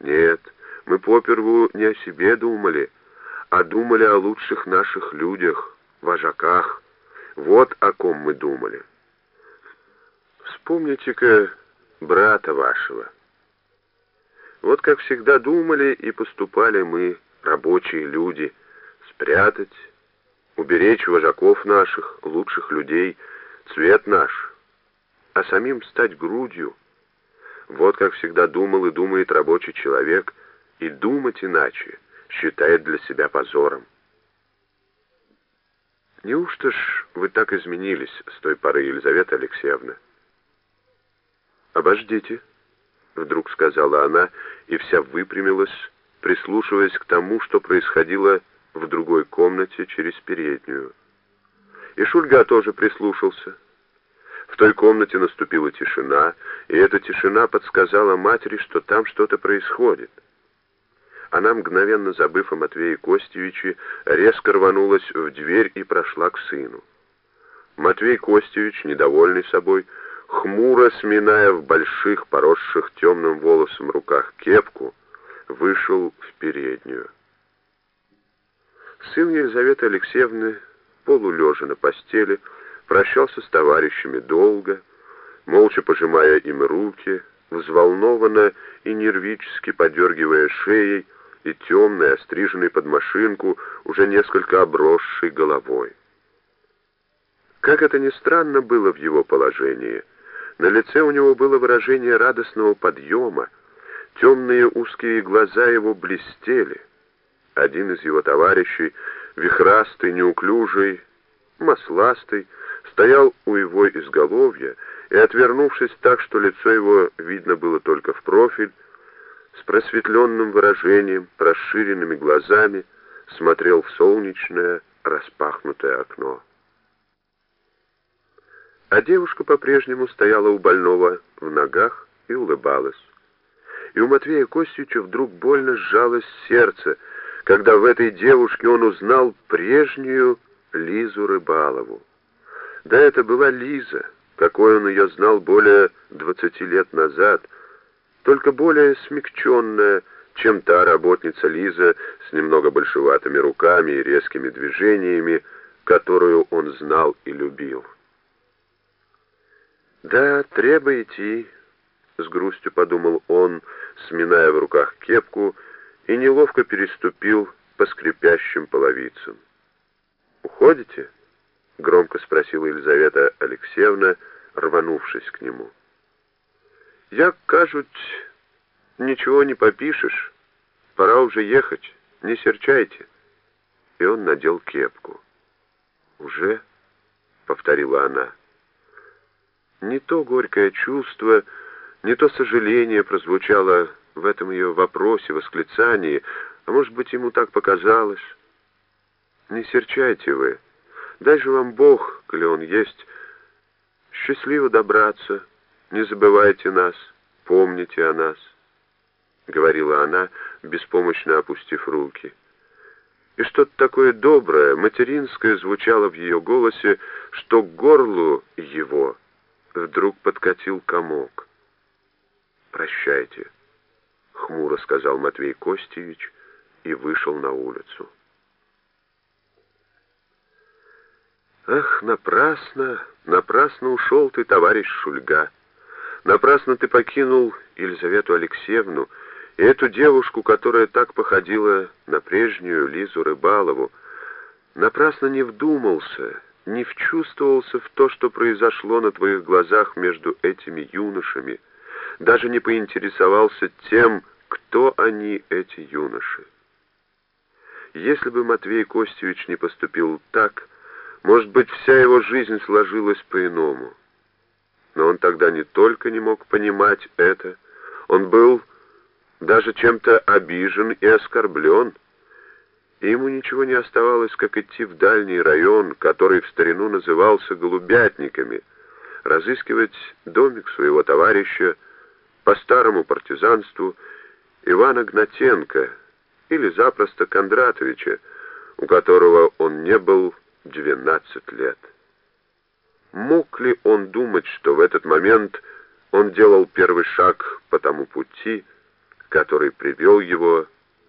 Нет, мы поперву не о себе думали, а думали о лучших наших людях, вожаках. Вот о ком мы думали. Вспомните-ка брата вашего. Вот как всегда думали и поступали мы, рабочие люди, спрятать, уберечь вожаков наших, лучших людей, цвет наш, а самим стать грудью. Вот как всегда думал и думает рабочий человек, и думать иначе считает для себя позором. Неужто ж вы так изменились с той поры, Елизавета Алексеевна? «Обождите», — вдруг сказала она, и вся выпрямилась, прислушиваясь к тому, что происходило в другой комнате через переднюю. И Шульга тоже прислушался. В той комнате наступила тишина, и эта тишина подсказала матери, что там что-то происходит. Она, мгновенно забыв о Матвее Костевиче, резко рванулась в дверь и прошла к сыну. Матвей Костевич, недовольный собой, хмуро сминая в больших, поросших темным волосом руках кепку, вышел в переднюю. Сын Елизаветы Алексеевны, полулежа на постели, прощался с товарищами долго, молча пожимая им руки, взволнованно и нервически подергивая шеей и темной, остриженной под машинку, уже несколько обросшей головой. Как это ни странно было в его положении — на лице у него было выражение радостного подъема, темные узкие глаза его блестели. Один из его товарищей, вихрастый, неуклюжий, масластый, стоял у его изголовья и, отвернувшись так, что лицо его видно было только в профиль, с просветленным выражением, расширенными глазами, смотрел в солнечное распахнутое окно. А девушка по-прежнему стояла у больного в ногах и улыбалась. И у Матвея Костюча вдруг больно сжалось сердце, когда в этой девушке он узнал прежнюю Лизу Рыбалову. Да, это была Лиза, какой он ее знал более двадцати лет назад, только более смягченная, чем та работница Лиза с немного большеватыми руками и резкими движениями, которую он знал и любил. «Да, треба идти», — с грустью подумал он, сминая в руках кепку, и неловко переступил по скрипящим половицам. «Уходите?» — громко спросила Елизавета Алексеевна, рванувшись к нему. «Я, кажуть, ничего не попишешь. Пора уже ехать, не серчайте». И он надел кепку. «Уже?» — повторила она. Не то горькое чувство, не то сожаление прозвучало в этом ее вопросе, восклицании, а может быть, ему так показалось. Не серчайте вы, дай же вам Бог, коли Он есть, счастливо добраться, не забывайте нас, помните о нас, — говорила она, беспомощно опустив руки. И что-то такое доброе, материнское звучало в ее голосе, что к горлу его — вдруг подкатил комок. «Прощайте», — хмуро сказал Матвей Костевич и вышел на улицу. «Ах, напрасно, напрасно ушел ты, товарищ Шульга! Напрасно ты покинул Елизавету Алексеевну и эту девушку, которая так походила на прежнюю Лизу Рыбалову. Напрасно не вдумался, не вчувствовался в то, что произошло на твоих глазах между этими юношами, даже не поинтересовался тем, кто они, эти юноши. Если бы Матвей Костевич не поступил так, может быть, вся его жизнь сложилась по-иному. Но он тогда не только не мог понимать это, он был даже чем-то обижен и оскорблен, и ему ничего не оставалось, как идти в дальний район, который в старину назывался Голубятниками, разыскивать домик своего товарища по старому партизанству Ивана Гнатенко или запросто Кондратовича, у которого он не был 12 лет. Мог ли он думать, что в этот момент он делал первый шаг по тому пути, который привел его